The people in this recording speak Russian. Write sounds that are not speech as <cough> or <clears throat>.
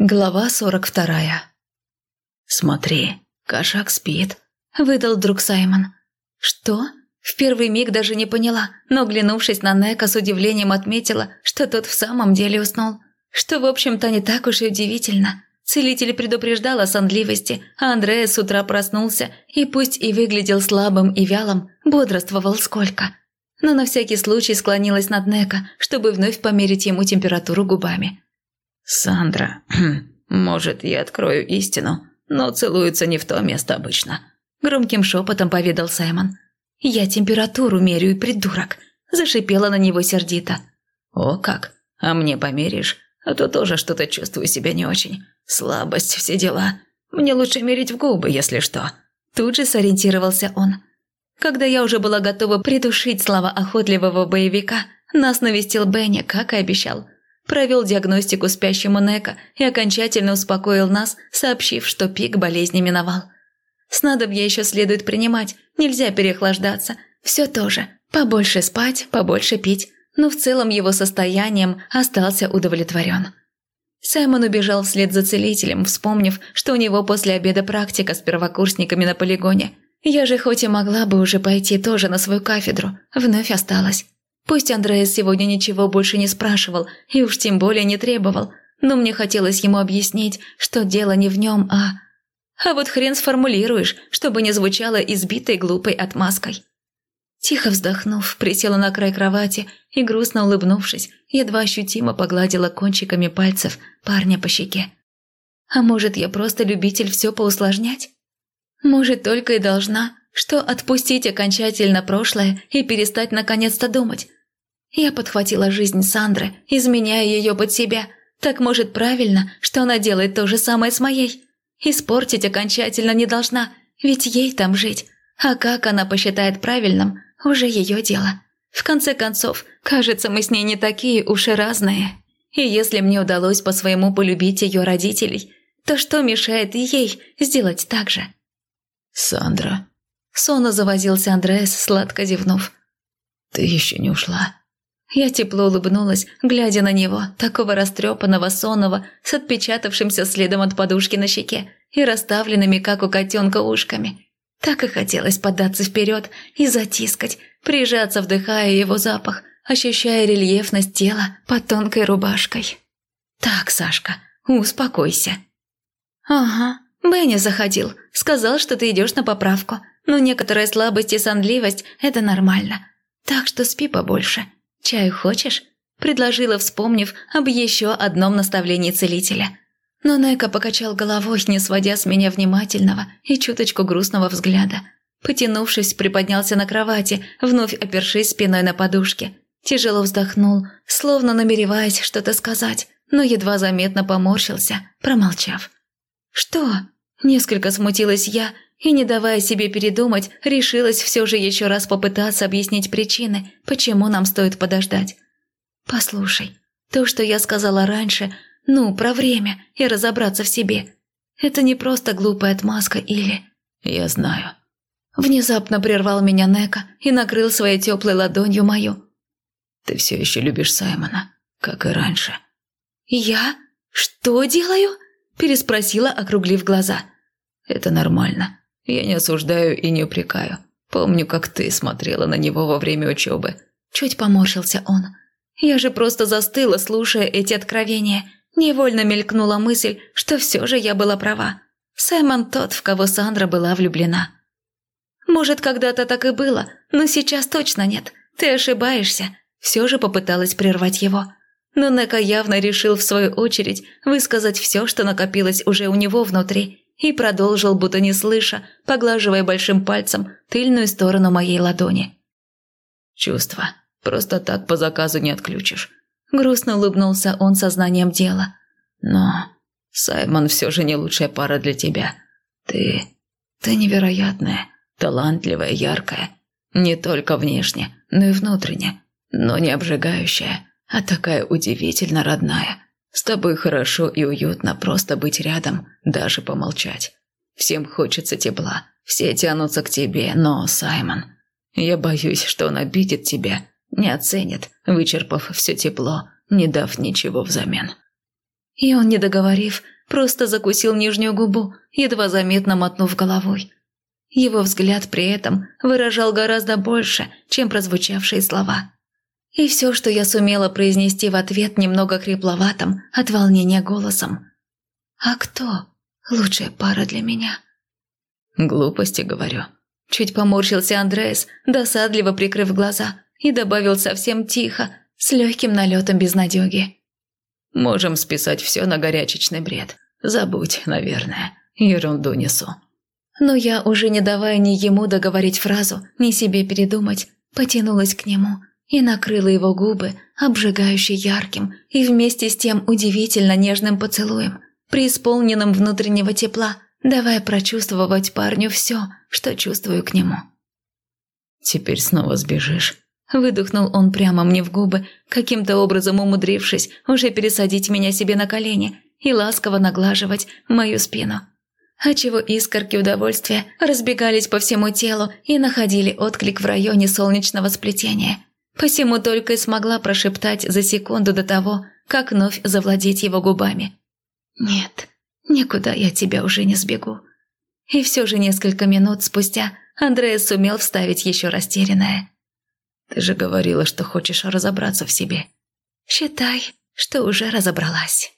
Глава сорок вторая. «Смотри, кошак спит», – выдал друг Саймон. «Что?» В первый миг даже не поняла, но, глянувшись на Нека, с удивлением отметила, что тот в самом деле уснул. Что, в общем-то, не так уж и удивительно. Целитель предупреждал о сонливости, а Андрея с утра проснулся и пусть и выглядел слабым и вялым, бодрствовал сколько. Но на всякий случай склонилась над Нека, чтобы вновь померить ему температуру губами. «Сандра, <clears throat> может, я открою истину, но целуются не в то место обычно», – громким шепотом поведал Саймон. «Я температуру меряю, придурок», – зашипела на него сердито. «О как, а мне померишь? А то тоже что-то чувствую себя не очень. Слабость, все дела. Мне лучше мерить в губы, если что». Тут же сориентировался он. Когда я уже была готова придушить слова охотливого боевика, нас навестил Бенни, как и обещал – провел диагностику спящему Нека и окончательно успокоил нас, сообщив, что пик болезни миновал. Снадобья еще следует принимать, нельзя переохлаждаться. Все тоже. Побольше спать, побольше пить. Но в целом его состоянием остался удовлетворен. Саймон убежал вслед за целителем, вспомнив, что у него после обеда практика с первокурсниками на полигоне. Я же хоть и могла бы уже пойти тоже на свою кафедру, вновь осталась. Пусть Андреас сегодня ничего больше не спрашивал и уж тем более не требовал, но мне хотелось ему объяснить, что дело не в нем, а... А вот хрен сформулируешь, чтобы не звучало избитой глупой отмазкой. Тихо вздохнув, присела на край кровати и, грустно улыбнувшись, едва ощутимо погладила кончиками пальцев парня по щеке. А может, я просто любитель все поусложнять? Может, только и должна, что отпустить окончательно прошлое и перестать наконец-то думать, я подхватила жизнь Сандры, изменяя ее под себя. Так может правильно, что она делает то же самое с моей. Испортить окончательно не должна, ведь ей там жить. А как она посчитает правильным, уже ее дело. В конце концов, кажется, мы с ней не такие уж и разные. И если мне удалось по-своему полюбить ее родителей, то что мешает ей сделать так же? «Сандра...» Сонно завозился Андреас, сладко зевнув. «Ты еще не ушла?» Я тепло улыбнулась, глядя на него, такого растрепанного, сонного, с отпечатавшимся следом от подушки на щеке и расставленными, как у котенка, ушками. Так и хотелось податься вперед и затискать, прижаться, вдыхая его запах, ощущая рельефность тела под тонкой рубашкой. «Так, Сашка, успокойся». «Ага, Бенни заходил, сказал, что ты идешь на поправку, но некоторая слабость и сонливость – это нормально, так что спи побольше». «Чаю хочешь?» – предложила, вспомнив об еще одном наставлении целителя. Но Нека покачал головой, не сводя с меня внимательного и чуточку грустного взгляда. Потянувшись, приподнялся на кровати, вновь опершись спиной на подушке. Тяжело вздохнул, словно намереваясь что-то сказать, но едва заметно поморщился, промолчав. «Что?» – несколько смутилась я и, не давая себе передумать, решилась все же еще раз попытаться объяснить причины, почему нам стоит подождать. «Послушай, то, что я сказала раньше, ну, про время и разобраться в себе, это не просто глупая отмазка или...» «Я знаю». Внезапно прервал меня Нека и накрыл своей теплой ладонью мою. «Ты все еще любишь Саймона, как и раньше». «Я? Что делаю?» – переспросила, округлив глаза. «Это нормально. Я не осуждаю и не упрекаю. Помню, как ты смотрела на него во время учебы. Чуть поморщился он. Я же просто застыла, слушая эти откровения. Невольно мелькнула мысль, что все же я была права. Саймон тот, в кого Сандра была влюблена. Может, когда-то так и было, но сейчас точно нет. Ты ошибаешься. Все же попыталась прервать его. Но Нека явно решил в свою очередь высказать все, что накопилось уже у него внутри, и продолжил, будто не слыша, поглаживая большим пальцем тыльную сторону моей ладони. «Чувства. Просто так по заказу не отключишь». Грустно улыбнулся он сознанием дела. «Но Саймон все же не лучшая пара для тебя. Ты... ты невероятная, талантливая, яркая. Не только внешне, но и внутренне. Но не обжигающая, а такая удивительно родная. С тобой хорошо и уютно просто быть рядом, даже помолчать. Всем хочется тепла, все тянутся к тебе, но, Саймон, я боюсь, что он обидит тебя, не оценит, вычерпав все тепло, не дав ничего взамен. И он, не договорив, просто закусил нижнюю губу, едва заметно мотнув головой. Его взгляд при этом выражал гораздо больше, чем прозвучавшие слова. И все, что я сумела произнести в ответ немного хрипловатым от волнения голосом. «А кто лучшая пара для меня?» «Глупости, говорю». Чуть поморщился Андреас, досадливо прикрыв глаза, и добавил совсем тихо, с легким налетом безнадеги. «Можем списать все на горячечный бред. Забудь, наверное. Ерунду несу». Но я, уже не давая ни ему договорить фразу, ни себе передумать, потянулась к нему и накрыла его губы, обжигающе ярким и вместе с тем удивительно нежным поцелуем, преисполненным внутреннего тепла, давая прочувствовать парню все, что чувствую к нему. «Теперь снова сбежишь?» Выдохнул он прямо мне в губы, каким-то образом умудрившись уже пересадить меня себе на колени и ласково наглаживать мою спину отчего искорки удовольствия разбегались по всему телу и находили отклик в районе солнечного сплетения. Посему только и смогла прошептать за секунду до того, как вновь завладеть его губами. «Нет, никуда я тебя уже не сбегу». И все же несколько минут спустя Андреас сумел вставить еще растерянное. «Ты же говорила, что хочешь разобраться в себе». «Считай, что уже разобралась».